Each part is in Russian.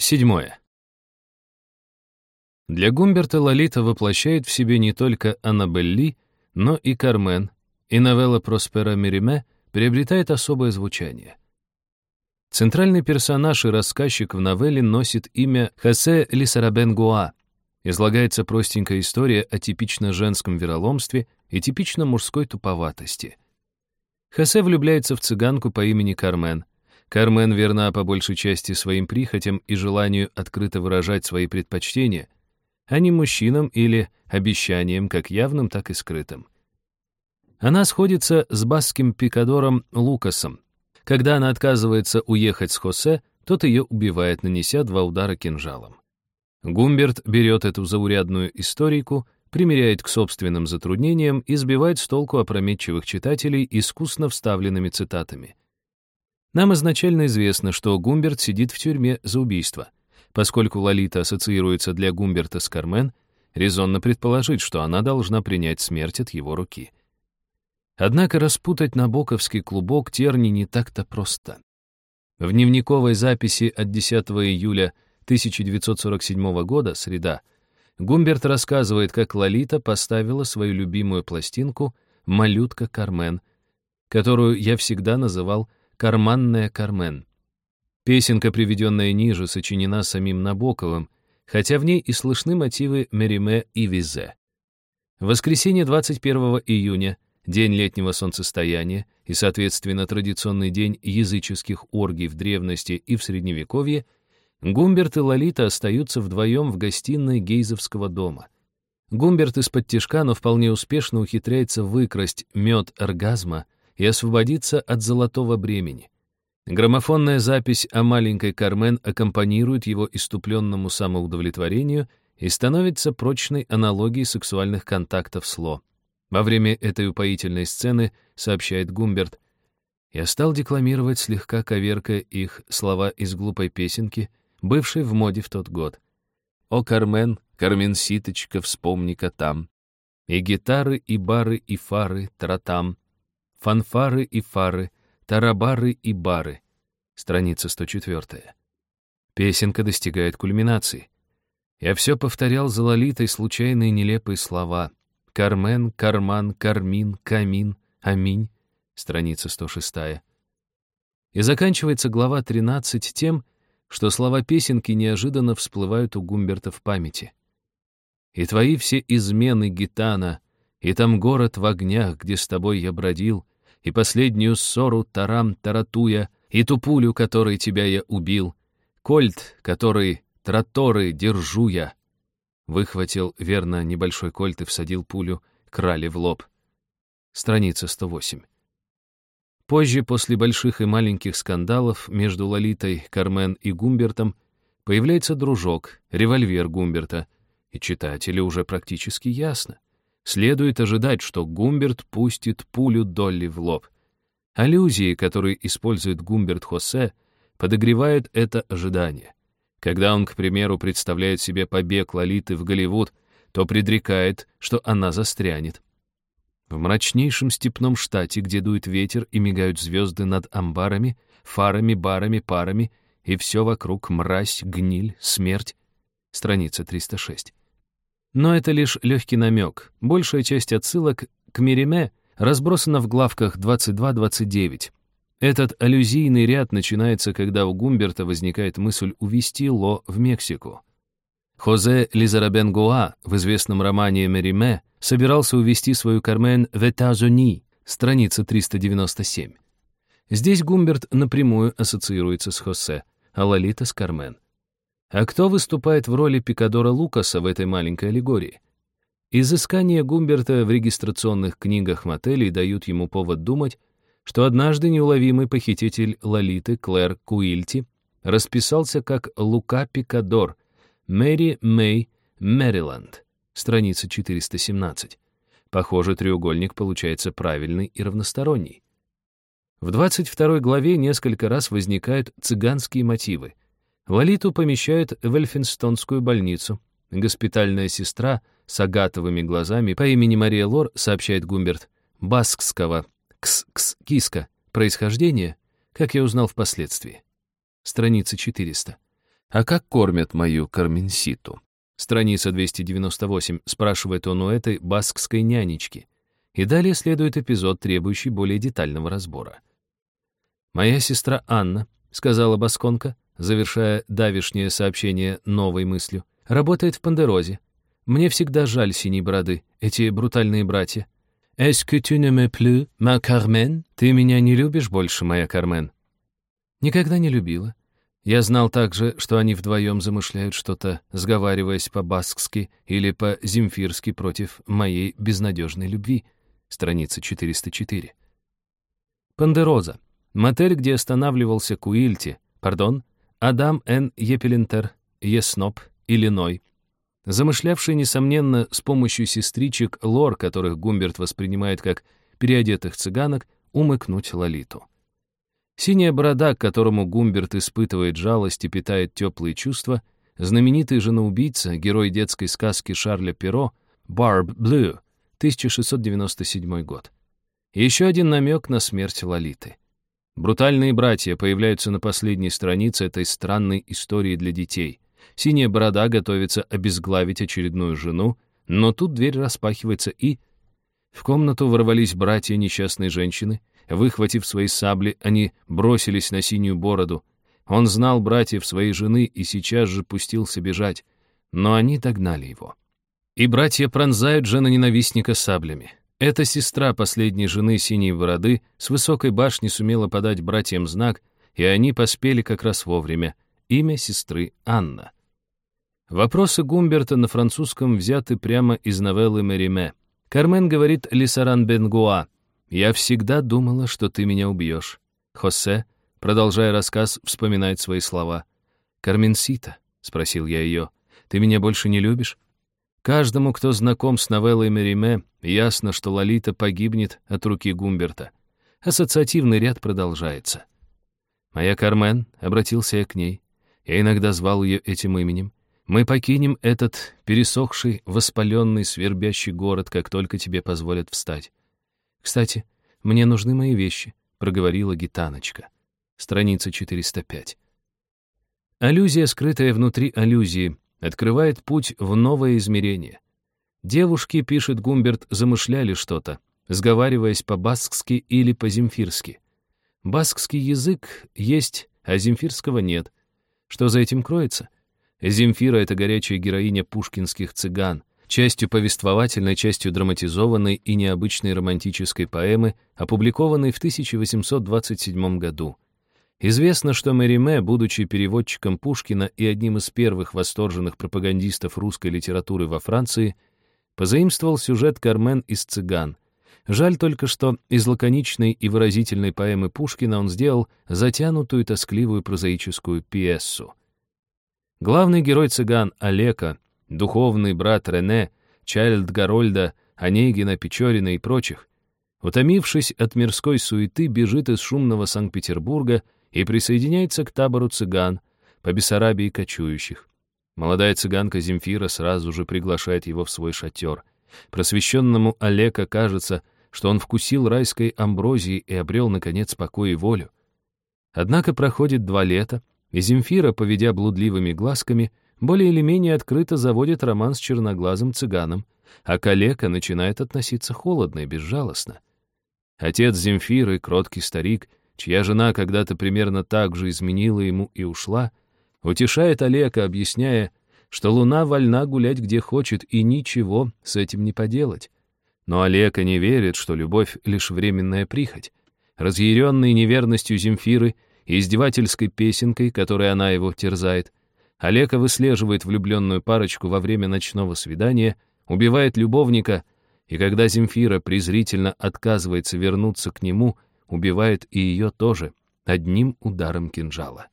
Седьмое. Для Гумберта Лолита воплощает в себе не только Аннабелли, но и Кармен, и новелла Проспера Мериме приобретает особое звучание. Центральный персонаж и рассказчик в новелле носит имя Хосе Лисарабен-Гуа. Излагается простенькая история о типично женском вероломстве и типично мужской туповатости. Хосе влюбляется в цыганку по имени Кармен. Кармен верна по большей части своим прихотям и желанию открыто выражать свои предпочтения, а не мужчинам или обещаниям, как явным, так и скрытым. Она сходится с баским пикадором Лукасом. Когда она отказывается уехать с Хосе, тот ее убивает, нанеся два удара кинжалом. Гумберт берет эту заурядную историку, примеряет к собственным затруднениям и сбивает с толку опрометчивых читателей искусно вставленными цитатами. Нам изначально известно, что Гумберт сидит в тюрьме за убийство. Поскольку Лолита ассоциируется для Гумберта с Кармен, резонно предположить, что она должна принять смерть от его руки. Однако распутать набоковский клубок терни не так-то просто. В дневниковой записи от 10 июля 1947 года, среда, Гумберт рассказывает, как Лолита поставила свою любимую пластинку «Малютка Кармен», которую я всегда называл «Карманная Кармен». Песенка, приведенная ниже, сочинена самим Набоковым, хотя в ней и слышны мотивы Мериме и Визе. Воскресенье 21 июня день летнего солнцестояния и, соответственно, традиционный день языческих оргий в древности и в Средневековье, Гумберт и Лолита остаются вдвоем в гостиной Гейзовского дома. Гумберт из-под тишка, но вполне успешно ухитряется выкрасть мед оргазма и освободиться от золотого бремени. Граммофонная запись о маленькой Кармен аккомпанирует его иступленному самоудовлетворению и становится прочной аналогией сексуальных контактов с Ло. Во время этой упоительной сцены, сообщает Гумберт, я стал декламировать, слегка коверкая их слова из глупой песенки, бывшей в моде в тот год. «О, Кармен, Кармен-ситочка, вспомни-ка там, и гитары, и бары, и фары, тратам, фанфары и фары, тарабары и бары». Страница 104. Песенка достигает кульминации. Я все повторял за Лолитой случайные нелепые слова — Кармен, Карман, Кармин, Камин, Аминь. Страница 106. И заканчивается глава 13 тем, что слова песенки неожиданно всплывают у Гумберта в памяти. «И твои все измены, гитана, и там город в огнях, где с тобой я бродил, и последнюю ссору тарам таратуя, и ту пулю, которой тебя я убил, кольт, который траторы держу я, Выхватил верно небольшой кольт и всадил пулю крали в лоб. Страница 108. Позже, после больших и маленьких скандалов между Лолитой, Кармен и Гумбертом, появляется дружок, револьвер Гумберта, и читателю уже практически ясно. Следует ожидать, что Гумберт пустит пулю Долли в лоб. Аллюзии, которые использует Гумберт Хосе, подогревают это ожидание. Когда он, к примеру, представляет себе побег Лолиты в Голливуд, то предрекает, что она застрянет. В мрачнейшем степном штате, где дует ветер и мигают звезды над амбарами, фарами, барами, парами, и все вокруг мразь, гниль, смерть. Страница 306. Но это лишь легкий намек. Большая часть отсылок к Мериме разбросана в главках 22-29. Этот аллюзийный ряд начинается, когда у Гумберта возникает мысль увезти Ло в Мексику. Хозе Лизарабен-Гуа в известном романе «Мериме» собирался увезти свою Кармен в Этазони, страница 397. Здесь Гумберт напрямую ассоциируется с Хосе, а Лолита с Кармен. А кто выступает в роли Пикадора Лукаса в этой маленькой аллегории? Изыскания Гумберта в регистрационных книгах мотелей дают ему повод думать, что однажды неуловимый похититель Лолиты Клэр Куильти расписался как Лука Пикадор, Мэри Мэй, Мэриленд, страница 417. Похоже, треугольник получается правильный и равносторонний. В 22 главе несколько раз возникают цыганские мотивы. Лолиту помещают в Эльфинстонскую больницу. Госпитальная сестра с агатовыми глазами по имени Мария Лор, сообщает Гумберт, баскского Кс-кс, киска. Происхождение, как я узнал впоследствии. Страница 400. «А как кормят мою Карменситу?» Страница 298, спрашивает он у этой баскской нянечки. И далее следует эпизод, требующий более детального разбора. «Моя сестра Анна», — сказала Басконка, завершая давишнее сообщение новой мыслью, «работает в Пандерозе. Мне всегда жаль синей бороды, эти брутальные братья. «Est-ce que tu ne me plus, ma Carmen?» «Ты меня не любишь больше, моя Кармен?» «Никогда не любила. Я знал также, что они вдвоем замышляют что-то, сговариваясь по-баскски или по-земфирски против моей безнадежной любви». Страница 404. Пандероза. Мотель, где останавливался Куильти, пардон, Адам Н. Епелинтер, Есноп, Иллиной, замышлявший, несомненно, с помощью сестричек лор, которых Гумберт воспринимает как переодетых цыганок, умыкнуть Лолиту. Синяя борода, к которому Гумберт испытывает жалость и питает теплые чувства, знаменитый женоубийца, герой детской сказки Шарля Перо, Барб Блю, 1697 год. еще один намек на смерть Лолиты. Брутальные братья появляются на последней странице этой странной истории для детей — Синяя борода готовится обезглавить очередную жену, но тут дверь распахивается и... В комнату ворвались братья несчастной женщины. Выхватив свои сабли, они бросились на синюю бороду. Он знал братьев своей жены и сейчас же пустился бежать, но они догнали его. И братья пронзают жена-ненавистника саблями. Эта сестра последней жены синей бороды с высокой башни сумела подать братьям знак, и они поспели как раз вовремя. Имя сестры Анна. Вопросы Гумберта на французском взяты прямо из новеллы Мериме. Кармен говорит Лисаран Бенгуа, «Я всегда думала, что ты меня убьешь». Хосе, продолжая рассказ, вспоминает свои слова. «Карменсита», — спросил я ее, — «ты меня больше не любишь?» Каждому, кто знаком с новеллой Мериме, ясно, что Лолита погибнет от руки Гумберта. Ассоциативный ряд продолжается. «Моя Кармен», — обратился я к ней, я иногда звал ее этим именем, мы покинем этот пересохший, воспаленный, свербящий город, как только тебе позволят встать. Кстати, мне нужны мои вещи, проговорила гитаночка. Страница 405. Аллюзия, скрытая внутри аллюзии, открывает путь в новое измерение. Девушки, пишет Гумберт, замышляли что-то, сговариваясь по-баскски или по-земфирски. Баскский язык есть, а земфирского нет. Что за этим кроется? — Земфира — это горячая героиня пушкинских цыган, частью повествовательной, частью драматизованной и необычной романтической поэмы, опубликованной в 1827 году. Известно, что Мериме, будучи переводчиком Пушкина и одним из первых восторженных пропагандистов русской литературы во Франции, позаимствовал сюжет «Кармен» из «Цыган». Жаль только, что из лаконичной и выразительной поэмы Пушкина он сделал затянутую тоскливую прозаическую пьесу. Главный герой цыган Олека, духовный брат Рене, Чайльд Гарольда, Онегина, Печорина и прочих, утомившись от мирской суеты, бежит из шумного Санкт-Петербурга и присоединяется к табору цыган, по Бессарабии кочующих. Молодая цыганка Земфира сразу же приглашает его в свой шатер. Просвещенному Олега кажется, что он вкусил райской амброзии и обрел, наконец, покой и волю. Однако проходит два лета, и Земфира, поведя блудливыми глазками, более или менее открыто заводит роман с черноглазым цыганом, а калека начинает относиться холодно и безжалостно. Отец Земфиры, кроткий старик, чья жена когда-то примерно так же изменила ему и ушла, утешает Олега, объясняя, что луна вольна гулять где хочет и ничего с этим не поделать. Но Олега не верит, что любовь — лишь временная прихоть. Разъяренный неверностью Земфиры — издевательской песенкой, которой она его терзает. Олега выслеживает влюбленную парочку во время ночного свидания, убивает любовника, и когда Земфира презрительно отказывается вернуться к нему, убивает и ее тоже, одним ударом кинжала.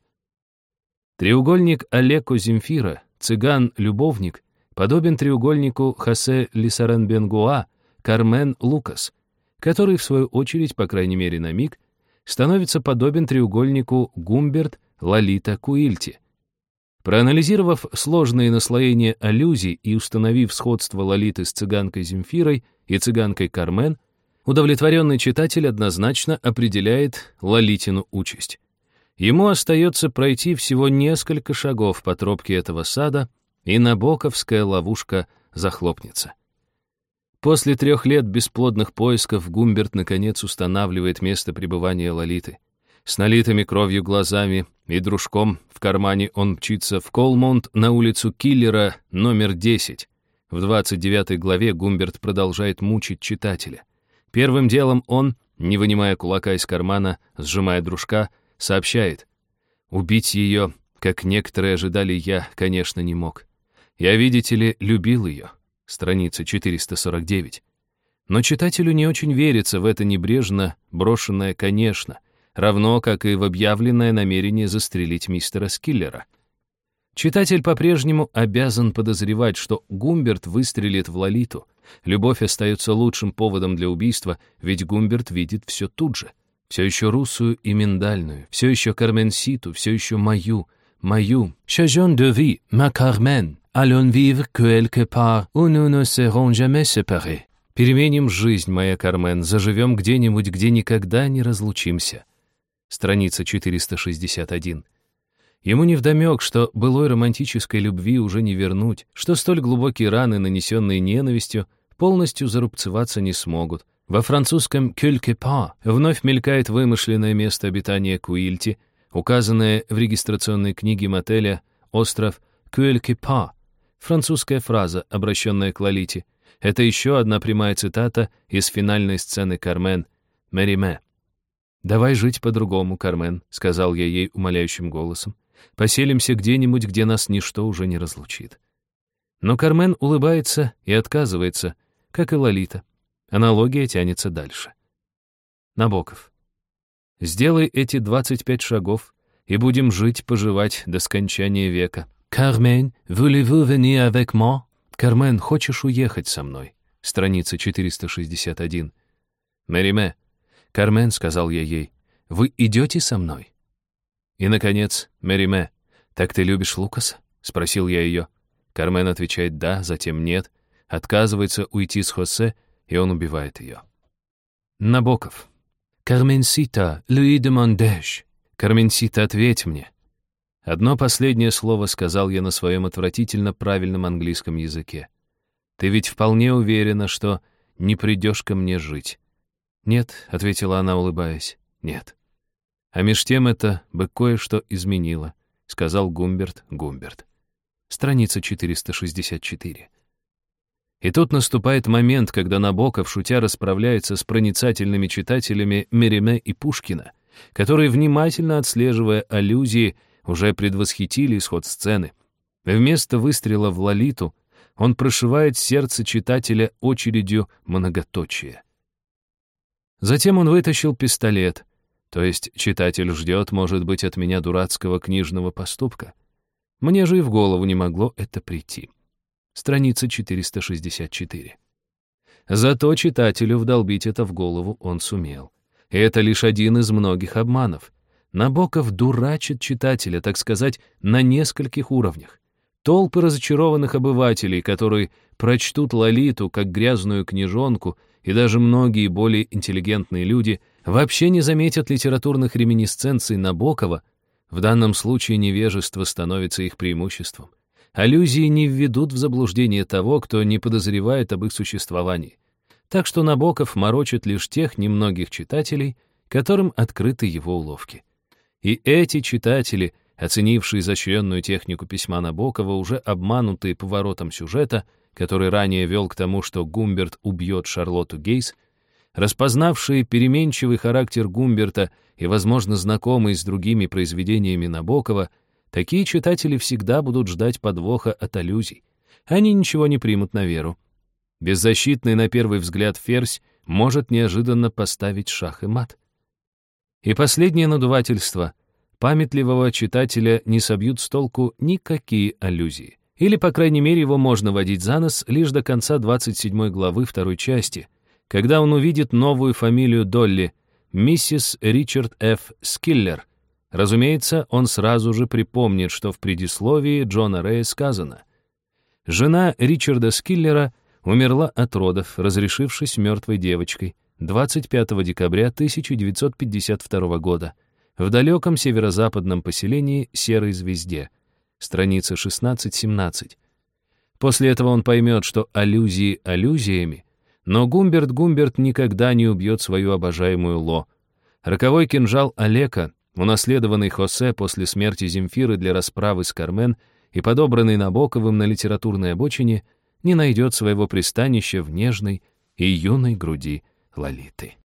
Треугольник Олеко-Земфира, цыган-любовник, подобен треугольнику Хосе Лисарен-Бенгуа, Кармен Лукас, который, в свою очередь, по крайней мере на миг, становится подобен треугольнику Гумберт-Лолита-Куильти. Проанализировав сложные наслоения аллюзий и установив сходство Лолиты с цыганкой Земфирой и цыганкой Кармен, удовлетворенный читатель однозначно определяет Лолитину участь. Ему остается пройти всего несколько шагов по тропке этого сада, и набоковская ловушка захлопнется. После трех лет бесплодных поисков Гумберт наконец устанавливает место пребывания Лолиты. С налитыми кровью глазами и дружком в кармане он мчится в Колмонт на улицу Киллера номер 10. В 29 главе Гумберт продолжает мучить читателя. Первым делом он, не вынимая кулака из кармана, сжимая дружка, сообщает. «Убить ее, как некоторые ожидали, я, конечно, не мог. Я, видите ли, любил ее» страница 449. Но читателю не очень верится в это небрежно брошенное «конечно», равно как и в объявленное намерение застрелить мистера Скиллера. Читатель по-прежнему обязан подозревать, что Гумберт выстрелит в Лолиту. Любовь остается лучшим поводом для убийства, ведь Гумберт видит все тут же. Все еще русую и миндальную, все еще Карменситу, все еще мою, мою. «Chagin de vie, ma Carmen», Allons vivre quelque part, où nous ne serons jamais séparés. Переменим жизнь, моя Кармен, заживем где-нибудь, где никогда не разлучимся. Страница 461. Ему невдомек, что былой романтической любви уже не вернуть, что столь глубокие раны, нанесенные ненавистью, полностью зарубцеваться не смогут. Во французском «quelque part» вновь мелькает вымышленное место обитания Куильти, указанное в регистрационной книге мотеля «Остров part», Французская фраза, обращенная к Лолите. Это еще одна прямая цитата из финальной сцены «Кармен» «Мериме». «Давай жить по-другому, Кармен», — сказал я ей умоляющим голосом. «Поселимся где-нибудь, где нас ничто уже не разлучит». Но Кармен улыбается и отказывается, как и Лолита. Аналогия тянется дальше. Набоков. «Сделай эти 25 шагов, и будем жить-поживать до скончания века». «Кармен, voulez-vous venir avec moi?» «Кармен, хочешь уехать со мной?» Страница 461. «Мериме, Кармен», — сказал я ей, — «вы идете со мной?» И, наконец, Мериме, «Так ты любишь Лукаса?» — спросил я ее. Кармен отвечает «да», затем «нет», отказывается уйти с Хосе, и он убивает ее. Набоков. «Карменсита, Луи де Мондеж». «Карменсита, ответь мне». Одно последнее слово сказал я на своем отвратительно правильном английском языке. «Ты ведь вполне уверена, что не придешь ко мне жить?» «Нет», — ответила она, улыбаясь, — «нет». «А меж тем это бы кое-что изменило», — сказал Гумберт Гумберт. Страница 464. И тут наступает момент, когда Набоков, шутя, расправляется с проницательными читателями Мериме и Пушкина, которые, внимательно отслеживая аллюзии, уже предвосхитили исход сцены. Вместо выстрела в Лолиту он прошивает сердце читателя очередью многоточия. Затем он вытащил пистолет, то есть читатель ждет, может быть, от меня дурацкого книжного поступка. Мне же и в голову не могло это прийти. Страница 464. Зато читателю вдолбить это в голову он сумел. Это лишь один из многих обманов. Набоков дурачит читателя, так сказать, на нескольких уровнях. Толпы разочарованных обывателей, которые прочтут Лолиту как грязную книжонку, и даже многие более интеллигентные люди вообще не заметят литературных реминисценций Набокова, в данном случае невежество становится их преимуществом. Аллюзии не введут в заблуждение того, кто не подозревает об их существовании. Так что Набоков морочит лишь тех немногих читателей, которым открыты его уловки. И эти читатели, оценившие изощренную технику письма Набокова, уже обманутые поворотом сюжета, который ранее вел к тому, что Гумберт убьет Шарлотту Гейс, распознавшие переменчивый характер Гумберта и, возможно, знакомые с другими произведениями Набокова, такие читатели всегда будут ждать подвоха от аллюзий. Они ничего не примут на веру. Беззащитный на первый взгляд ферзь может неожиданно поставить шах и мат. И последнее надувательство. Памятливого читателя не собьют с толку никакие аллюзии. Или, по крайней мере, его можно водить за нос лишь до конца 27 главы второй части, когда он увидит новую фамилию Долли, миссис Ричард Ф. Скиллер. Разумеется, он сразу же припомнит, что в предисловии Джона Рэя сказано. Жена Ричарда Скиллера умерла от родов, разрешившись мертвой девочкой. 25 декабря 1952 года. в далеком северо-западном поселении Серой Звезде, страница 16-17. После этого он поймет, что аллюзии аллюзиями, но Гумберт Гумберт никогда не убьет свою обожаемую Ло. Роковой кинжал Олека, унаследованный Хосе после смерти Земфиры для расправы с Кармен и подобранный Набоковым на литературной обочине, не найдет своего пристанища в нежной и юной груди Лолиты.